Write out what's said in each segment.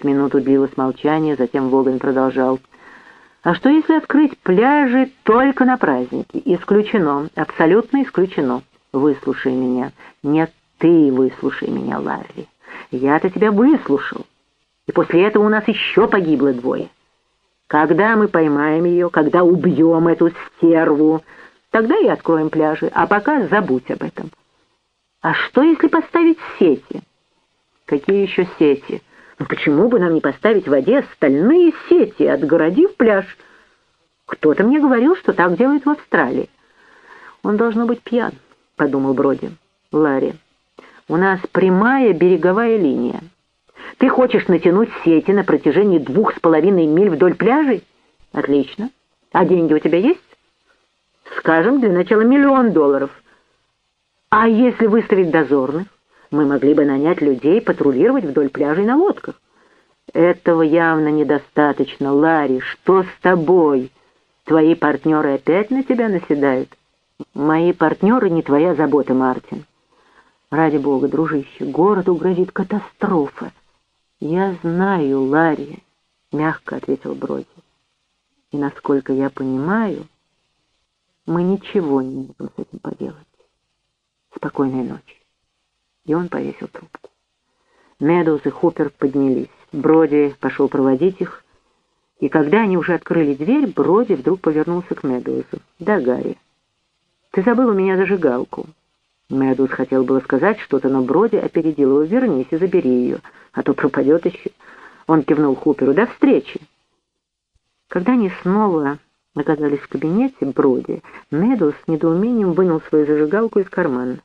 С минуту длилось молчание, затем Воган продолжал. «А что, если открыть пляжи только на праздники? Исключено, абсолютно исключено. Выслушай меня. Нет, ты выслушай меня, Ларри. Я-то тебя выслушал. И после этого у нас еще погибло двое. Когда мы поймаем ее, когда убьем эту стерву, тогда и откроем пляжи, а пока забудь об этом. А что, если поставить сети? Какие еще сети? Ну почему бы нам не поставить в воде стальные сети, отгородив пляж? Кто-то мне говорил, что так делают в Австралии. Он должно быть пьян, подумал Броди. Ларри, у нас прямая береговая линия. Ты хочешь натянуть сети на протяжении двух с половиной миль вдоль пляжей? Отлично. А деньги у тебя есть? Скажем, для начала миллион долларов. А если выставить дозорных? Мы могли бы нанять людей патрулировать вдоль пляжей на лодках. Этого явно недостаточно. Ларри, что с тобой? Твои партнеры опять на тебя наседают? Мои партнеры не твоя забота, Мартин. Ради бога, дружище, городу грозит катастрофа. «Я знаю, Ларри», — мягко ответил Броди. «И, насколько я понимаю, мы ничего не можем с этим поделать. Спокойной ночи». И он повесил трубку. Медоуз и Хупер поднялись. Броди пошел проводить их, и когда они уже открыли дверь, Броди вдруг повернулся к Медоузу. «Да, Гарри, ты забыл у меня зажигалку». Медоуз хотел было сказать что-то, но Броди опередил его. «Вернись и забери ее» а то пропадет еще. Он кивнул Хуперу. «До встречи!» Когда они снова оказались в кабинете Броди, Недл с недоумением вынул свою зажигалку из кармана.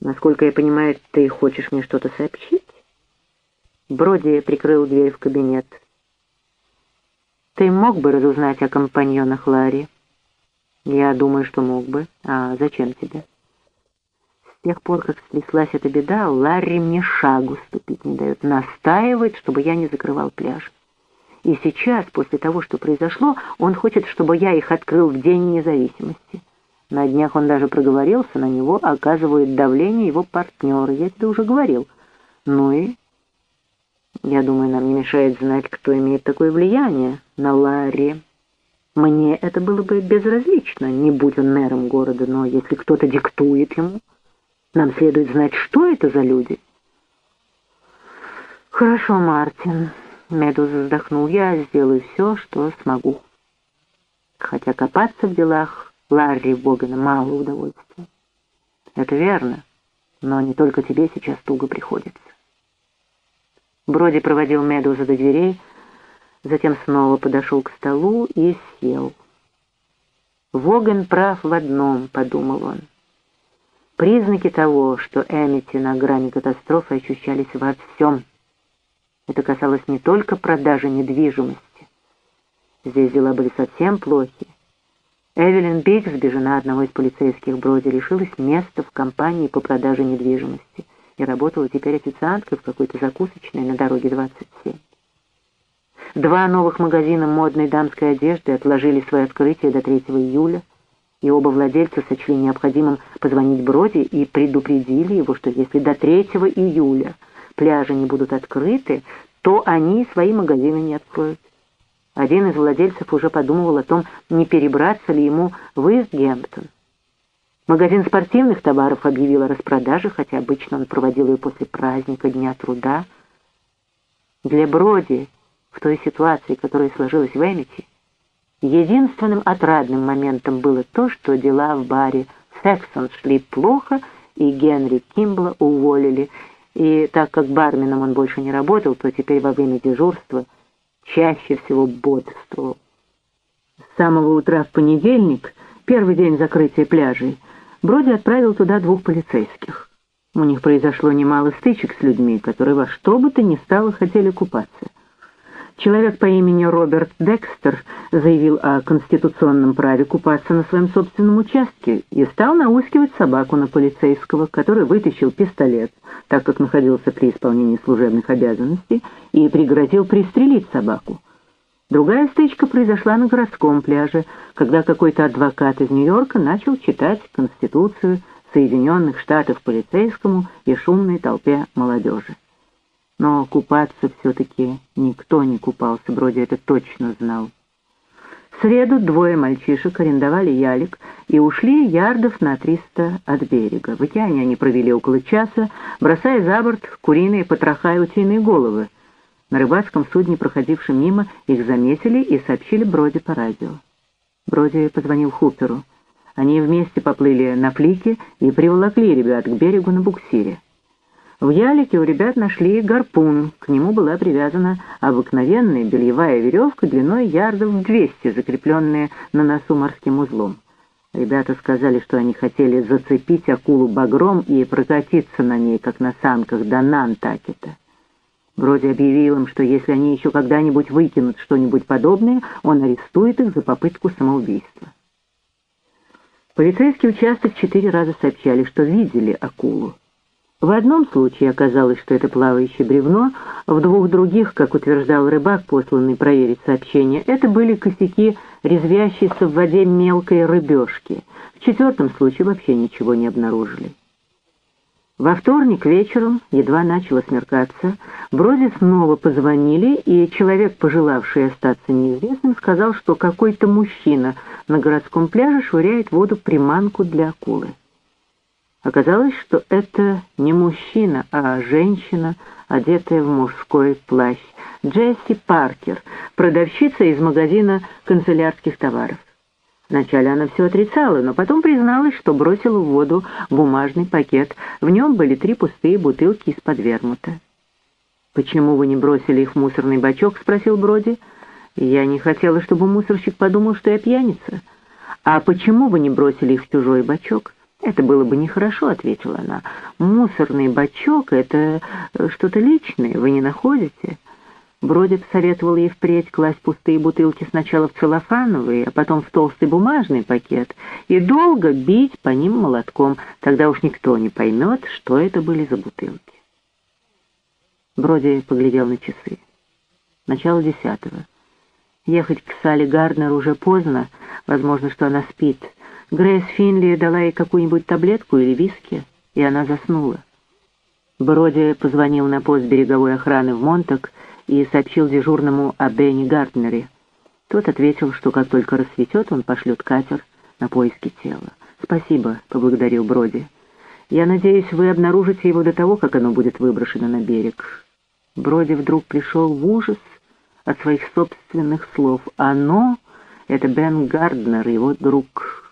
«Насколько я понимаю, ты хочешь мне что-то сообщить?» Броди прикрыл дверь в кабинет. «Ты мог бы разузнать о компаньонах Ларри?» «Я думаю, что мог бы. А зачем тебе?» тех пор, как стряслась эта беда, Ларри мне шагу ступить не дает, настаивает, чтобы я не закрывал пляж. И сейчас, после того, что произошло, он хочет, чтобы я их открыл в День независимости. На днях он даже проговорился, на него оказывают давление его партнеры, я тебе уже говорил. Ну и... Я думаю, нам не мешает знать, кто имеет такое влияние на Ларри. Мне это было бы безразлично, не будь он мэром города, но если кто-то диктует ему... Нам следует знать, что это за люди. Хорошо, Мартин, Медуз вздохнул, я сделаю все, что смогу. Хотя копаться в делах Ларри Богана мало удовольствия. Это верно, но не только тебе сейчас туго приходится. Броди проводил Медуза до дверей, затем снова подошел к столу и сел. «Воган прав в одном», — подумал он. Признаки того, что Эмити на грани катастрофы ощущались во всем. Это касалось не только продажи недвижимости. Здесь дела были совсем плохи. Эвелин Бигсби, жена одного из полицейских Броди, лишилась места в компании по продаже недвижимости и работала теперь официанткой в какой-то закусочной на дороге 27. Два новых магазина модной дамской одежды отложили свое открытие до 3 июля, и оба владельца сочли необходимым позвонить Броди и предупредили его, что если до 3 июля пляжи не будут открыты, то они свои магазины не откроют. Один из владельцев уже подумывал о том, не перебраться ли ему в Истгемптон. Магазин спортивных товаров объявил о распродаже, хотя обычно он проводил ее после праздника Дня труда. Для Броди в той ситуации, которая сложилась в Эмити, Единственным отрадным моментом было то, что дела в баре «Сексон» шли плохо, и Генри Кимбла уволили, и так как барменом он больше не работал, то теперь во время дежурства чаще всего бодрствовал. С самого утра в понедельник, первый день закрытия пляжей, Броди отправил туда двух полицейских. У них произошло немало стычек с людьми, которые во что бы то ни стало хотели купаться. Человек по имени Роберт Декстер заявил о конституционном праве купаться на своем собственном участке и стал наускивать собаку на полицейского, который вытащил пистолет, так как находился при исполнении служебных обязанностей, и пригрозил пристрелить собаку. Другая стычка произошла на городском пляже, когда какой-то адвокат из Нью-Йорка начал читать Конституцию Соединенных Штатов полицейскому и шумной толпе молодежи. Но купаться все-таки никто не купался, вроде это точно знал. В среду двое мальчишек арендовали ялик и ушли ярдов на триста от берега. В океане они провели около часа, бросая за борт куриные потроха и утиные головы. На рыбацком судне, проходившем мимо, их заметили и сообщили Броди по радио. Броди позвонил Хуперу. Они вместе поплыли на флике и приволокли ребят к берегу на буксире. В ялике у ребят нашли гарпун, к нему была привязана обыкновенная бельевая веревка длиной ярдов в 200, закрепленная на носу морским узлом. Ребята сказали, что они хотели зацепить акулу багром и прокатиться на ней, как на санках до Нантакета. Броди объявил им, что если они еще когда-нибудь выкинут что-нибудь подобное, он арестует их за попытку самоубийства. Полицейский участок четыре раза сообщали, что видели акулу. В одном случае оказалось, что это плавающее бревно, в двух других, как утверждал рыбак, посланный проверить сообщение, это были косяки, резвящиеся в воде мелкой рыбешки. В четвертом случае вообще ничего не обнаружили. Во вторник вечером, едва начало смеркаться, Броди снова позвонили, и человек, пожелавший остаться неизвестным, сказал, что какой-то мужчина на городском пляже швыряет в воду приманку для акулы. Оказалось, что это не мужчина, а женщина, одетая в мужской плащ. Джесси Паркер, продавщица из магазина канцелярских товаров. Вначале она все отрицала, но потом призналась, что бросила в воду бумажный пакет. В нем были три пустые бутылки из-под вермута. «Почему вы не бросили их в мусорный бачок?» — спросил Броди. «Я не хотела, чтобы мусорщик подумал, что я пьяница». «А почему вы не бросили их в чужой бачок?» «Это было бы нехорошо», — ответила она. «Мусорный бачок — это э, что-то личное, вы не находите?» Броди посоветовал ей впредь класть пустые бутылки сначала в целлофановый, а потом в толстый бумажный пакет и долго бить по ним молотком, тогда уж никто не поймет, что это были за бутылки. Броди поглядел на часы. Начало десятого. Ехать к Салли Гарднер уже поздно, возможно, что она спит — Грейс Финли дала ей какую-нибудь таблетку или виски, и она заснула. Броди позвонил на пост береговой охраны в Монтак и сообщил дежурному о Бенни Гарднере. Тот ответил, что как только рассветет, он пошлет катер на поиски тела. «Спасибо», — поблагодарил Броди. «Я надеюсь, вы обнаружите его до того, как оно будет выброшено на берег». Броди вдруг пришел в ужас от своих собственных слов. «Оно — это Бен Гарднер, его друг»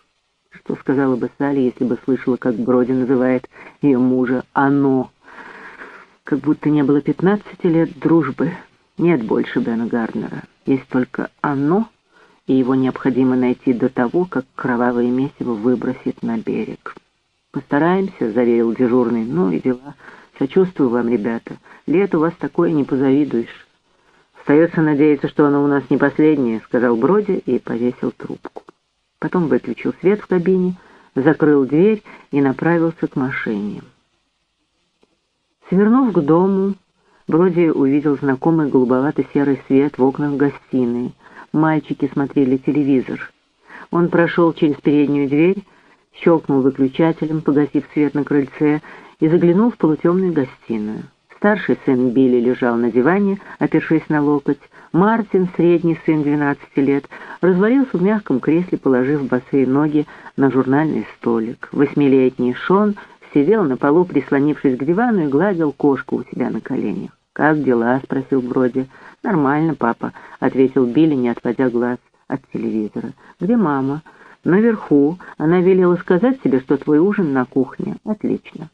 что сказала бы Салли, если бы слышала, как Броди называет ее мужа «оно». Как будто не было пятнадцати лет дружбы. Нет больше Бена Гарднера. Есть только «оно», и его необходимо найти до того, как кровавое месиво выбросит на берег. «Постараемся», — заверил дежурный. «Ну и дела. Сочувствую вам, ребята. Лет у вас такое не позавидуешь». «Остается надеяться, что оно у нас не последнее», — сказал Броди и повесил трубку потом выключил свет в кабине, закрыл дверь и направился к машине. Свернув к дому, Броди увидел знакомый голубовато-серый свет в окнах гостиной. Мальчики смотрели телевизор. Он прошел через переднюю дверь, щелкнул выключателем, погасив свет на крыльце, и заглянул в полутемную гостиную. Старший сын Билли лежал на диване, опершись на локоть. Мартин, средний сын 12 лет, развалился в мягком кресле, положив босые ноги на журнальный столик. Восьмилетний Шон сидел на полу, прислонившись к дивану и гладил кошку у себя на коленях. «Как дела?» — спросил Броди. «Нормально, папа», — ответил Билли, не отводя глаз от телевизора. «Где мама?» «Наверху. Она велела сказать тебе, что твой ужин на кухне. Отлично».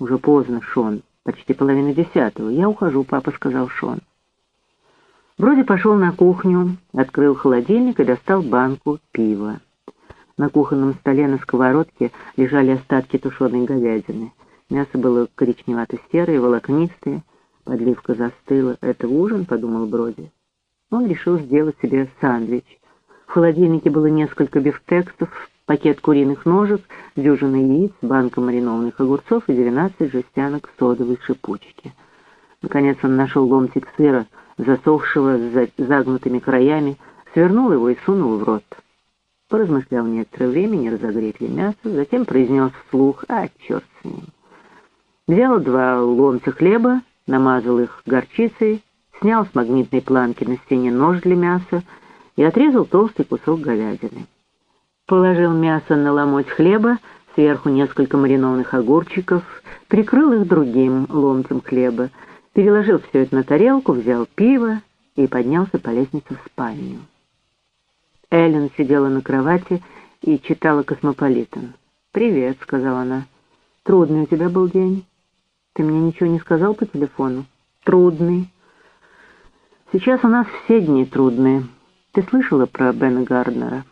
«Уже поздно, Шон. «Почти половина десятого. Я ухожу, папа», — сказал Шон. Вроде пошел на кухню, открыл холодильник и достал банку пива. На кухонном столе на сковородке лежали остатки тушеной говядины. Мясо было коричневато-серое, волокнистое, подливка застыла. «Это ужин?» — подумал Броди. Он решил сделать себе сэндвич. В холодильнике было несколько бифтексов, пакет куриных ножек, дюжина яиц, банка маринованных огурцов и 12 жестянок содовой шипучки. Наконец он нашел ломтик сыра, засохшего с загнутыми краями, свернул его и сунул в рот. Поразмышлял некоторое время, не разогреть ли мясо, затем произнес вслух «А, черт с ним!». Взял два ломтя хлеба намазал их горчицей, снял с магнитной планки на стене нож для мяса и отрезал толстый кусок говядины. Положил мясо на ломоть хлеба, сверху несколько маринованных огурчиков, прикрыл их другим ломтем хлеба, переложил все это на тарелку, взял пиво и поднялся по лестнице в спальню. Эллен сидела на кровати и читала «Космополитен». «Привет», — сказала она. «Трудный у тебя был день. Ты мне ничего не сказал по телефону?» «Трудный. Сейчас у нас все дни трудные. Ты слышала про Бена Гарднера?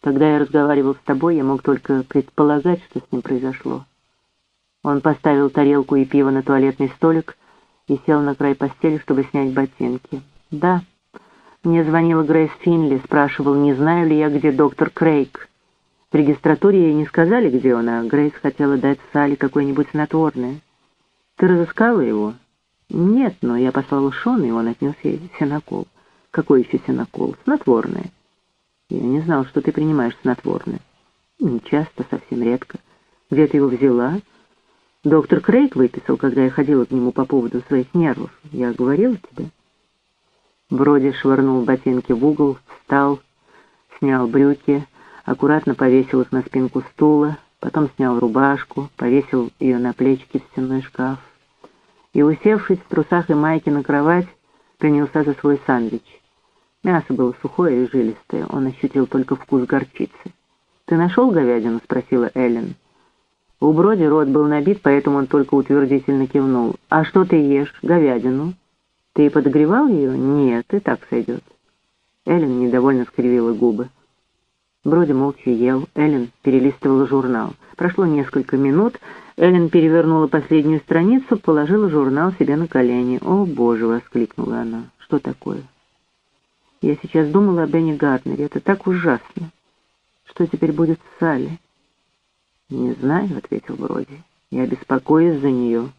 Когда я разговаривал с тобой, я мог только предполагать, что с ним произошло. Он поставил тарелку и пиво на туалетный столик и сел на край постели, чтобы снять ботинки. «Да». Мне звонила Грейс Финли, спрашивал, не знаю ли я, где доктор Крейг. В регистратуре ей не сказали, где он, а Грейс хотела дать Салли какое-нибудь снотворное. Ты разыскала его? «Нет, но я послала Шона, и он отнес ей сенокол». «Какой еще сенокол?» «Снотворное». «Я не знал, что ты принимаешь снотворное». «Не часто, совсем редко». «Где ты его взяла?» «Доктор Крейг выписал, когда я ходила к нему по поводу своих нервов. Я говорила тебе». Броди швырнул ботинки в угол, встал, снял брюки, аккуратно повесил их на спинку стула, потом снял рубашку, повесил ее на плечики в стенной шкаф и, усевшись в трусах и майке на кровать, принялся за свой сандвич. Мясо было сухое и жилистое, он ощутил только вкус горчицы. «Ты нашел говядину?» — спросила Эллен. У Броди рот был набит, поэтому он только утвердительно кивнул. «А что ты ешь? Говядину?» «Ты подогревал ее?» «Нет, и так сойдет». Эллен недовольно скривила губы. Броди молча ел, Эллен перелистывала журнал. Прошло несколько минут, Эллен перевернула последнюю страницу, положила журнал себе на колени. «О, Боже!» — воскликнула она. «Что такое?» «Я сейчас думала о Бенни Гарднере. Это так ужасно. Что теперь будет с Салли?» «Не знаю», — ответил Броди. «Я беспокоюсь за нее.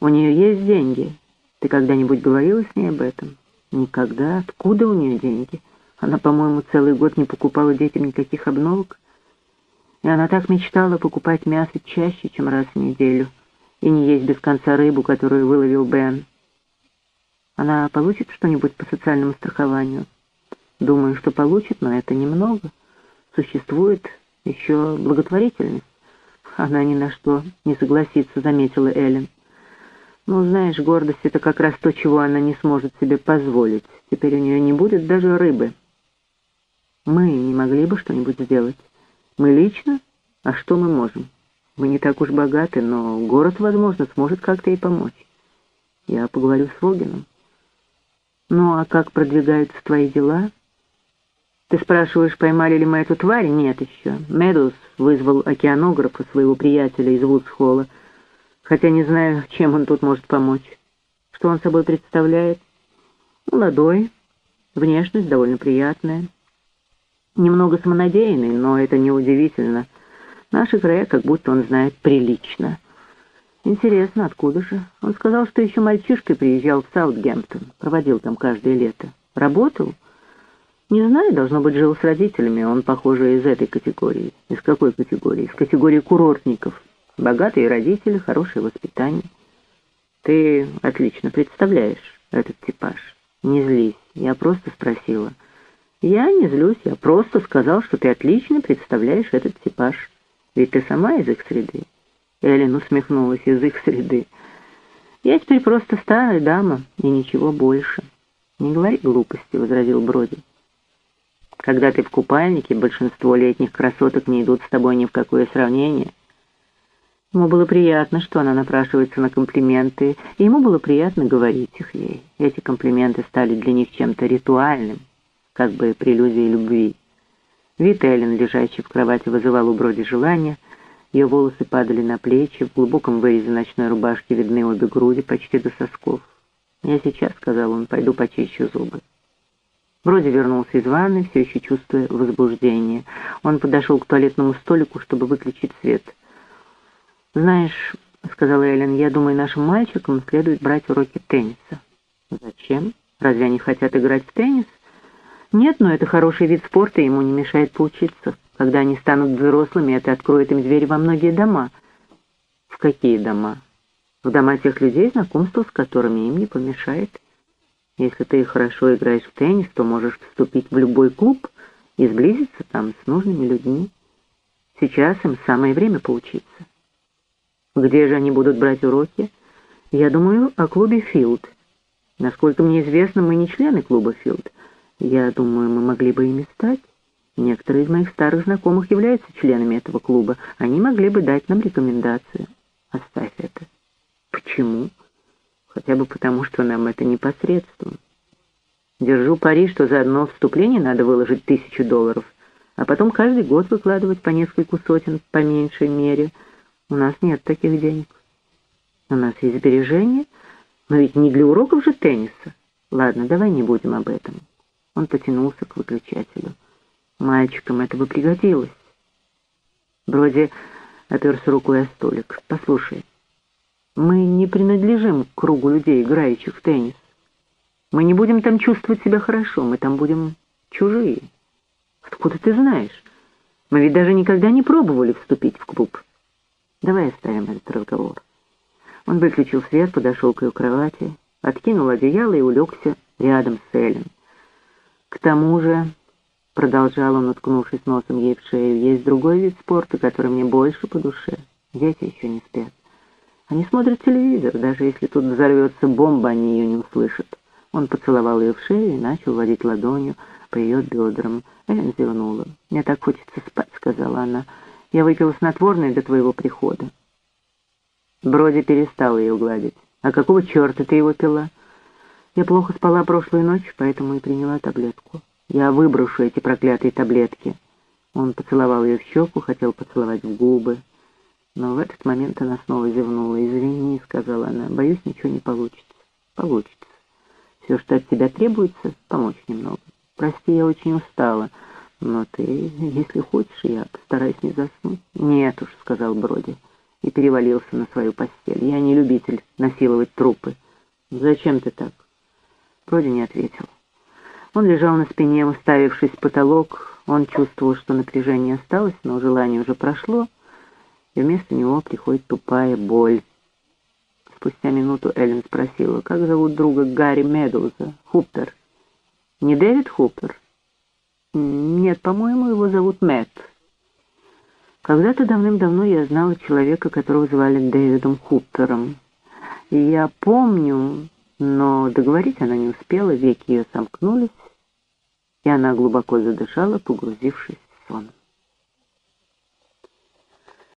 У нее есть деньги. Ты когда-нибудь говорила с ней об этом?» «Никогда. Откуда у нее деньги?» Она, по-моему, целый год не покупала детям никаких обновок. И она так мечтала покупать мясо чаще, чем раз в неделю, и не есть без конца рыбу, которую выловил Бен. Она получит что-нибудь по социальному страхованию? Думаю, что получит, но это немного. Существует еще благотворительность. Она ни на что не согласится, заметила Эллен. Ну, знаешь, гордость — это как раз то, чего она не сможет себе позволить. Теперь у нее не будет даже рыбы. Мы не могли бы что-нибудь сделать? Мы лично? А что мы можем? Мы не так уж богаты, но город, возможно, сможет как-то ей помочь. Я поговорю с Вогином. Ну, а как продвигаются твои дела? Ты спрашиваешь, поймали ли мы эту тварь? Нет еще. Медус вызвал океанографа, своего приятеля из Вудсхолла, хотя не знаю, чем он тут может помочь. Что он собой представляет? Молодой, внешность довольно приятная. Немного самонадеянный, но это неудивительно. Наши края как будто он знает прилично. Интересно, откуда же? Он сказал, что еще мальчишкой приезжал в Саутгемптон, проводил там каждое лето. Работал? Не знаю, должно быть, жил с родителями. Он, похоже, из этой категории. Из какой категории? Из категории курортников. Богатые родители, хорошее воспитание. Ты отлично представляешь этот типаж. Не злись, я просто спросила — «Я не злюсь, я просто сказал, что ты отлично представляешь этот типаж. Ведь ты сама из их среды». Эллен усмехнулась из их среды. «Я теперь просто старая дама и ничего больше». «Не говори глупости», — возразил Броди. «Когда ты в купальнике, большинство летних красоток не идут с тобой ни в какое сравнение». Ему было приятно, что она напрашивается на комплименты, и ему было приятно говорить их ей. Эти комплименты стали для них чем-то ритуальным как бы прелюдией любви. Вид Эллен, лежащий в кровати, вызывал у Броди желание. Ее волосы падали на плечи, в глубоком вырезе ночной рубашки видны обе груди, почти до сосков. «Я сейчас», — сказал он, — «пойду почищу зубы». Броди вернулся из ванны, все еще чувствуя возбуждение. Он подошел к туалетному столику, чтобы выключить свет. «Знаешь», — сказала Эллен, — «я думаю, нашим мальчикам следует брать уроки тенниса». «Зачем? Разве они хотят играть в теннис?» Нет, но это хороший вид спорта, ему не мешает поучиться. Когда они станут взрослыми, это откроет им дверь во многие дома. В какие дома? В дома тех людей, знакомство с которыми им не помешает. Если ты хорошо играешь в теннис, то можешь вступить в любой клуб и сблизиться там с нужными людьми. Сейчас им самое время поучиться. Где же они будут брать уроки? Я думаю о клубе «Филд». Насколько мне известно, мы не члены клуба «Филд». Я думаю, мы могли бы ими стать. Некоторые из моих старых знакомых являются членами этого клуба. Они могли бы дать нам рекомендацию. Оставь это. Почему? Хотя бы потому, что нам это непосредственно. Держу пари, что за одно вступление надо выложить тысячу долларов, а потом каждый год выкладывать по нескольку сотен, по меньшей мере. У нас нет таких денег. У нас есть сбережения, но ведь не для уроков же тенниса. Ладно, давай не будем об этом. Он потянулся к выключателю. Мальчикам это бы пригодилось. Броди оперся рукой о столик. «Послушай, мы не принадлежим к кругу людей, играющих в теннис. Мы не будем там чувствовать себя хорошо, мы там будем чужие. Откуда ты знаешь? Мы ведь даже никогда не пробовали вступить в клуб. Давай оставим этот разговор». Он выключил свет, подошел к ее кровати, откинул одеяло и улегся рядом с Эллен. К тому же Продолжал он, уткнувшись носом ей в шею. «Есть другой вид спорта, который мне больше по душе. Дети еще не спят. Они смотрят телевизор. Даже если тут взорвется бомба, они ее не услышат». Он поцеловал ее в шею и начал водить ладонью по ее бедрам. Эллен зевнула. «Мне так хочется спать», — сказала она. «Я выпила снотворное до твоего прихода». Броди перестал ее гладить. «А какого черта ты его пила?» «Я плохо спала прошлую ночь, поэтому и приняла таблетку». Я выброшу эти проклятые таблетки. Он поцеловал ее в щеку, хотел поцеловать в губы. Но в этот момент она снова зевнула. «Извини», — сказала она, — «боюсь, ничего не получится». «Получится. Все, что от тебя требуется, помочь немного. Прости, я очень устала. Но ты, если хочешь, я постараюсь не заснуть». «Нет уж», — сказал Броди и перевалился на свою постель. «Я не любитель насиловать трупы». «Зачем ты так?» Броди не ответил. Он лежал на спине, уставившись в потолок. Он чувствовал, что напряжение осталось, но желание уже прошло, и вместо него приходит тупая боль. Спустя минуту Эллен спросила, как зовут друга Гарри Медоуза? Хуппер. Не Дэвид Хуппер? Нет, по-моему, его зовут Мэтт. Когда-то давным-давно я знала человека, которого звали Дэвидом Хуппером. И я помню, но договорить она не успела, веки ее сомкнулись, и она глубоко задышала, погрузившись в сон.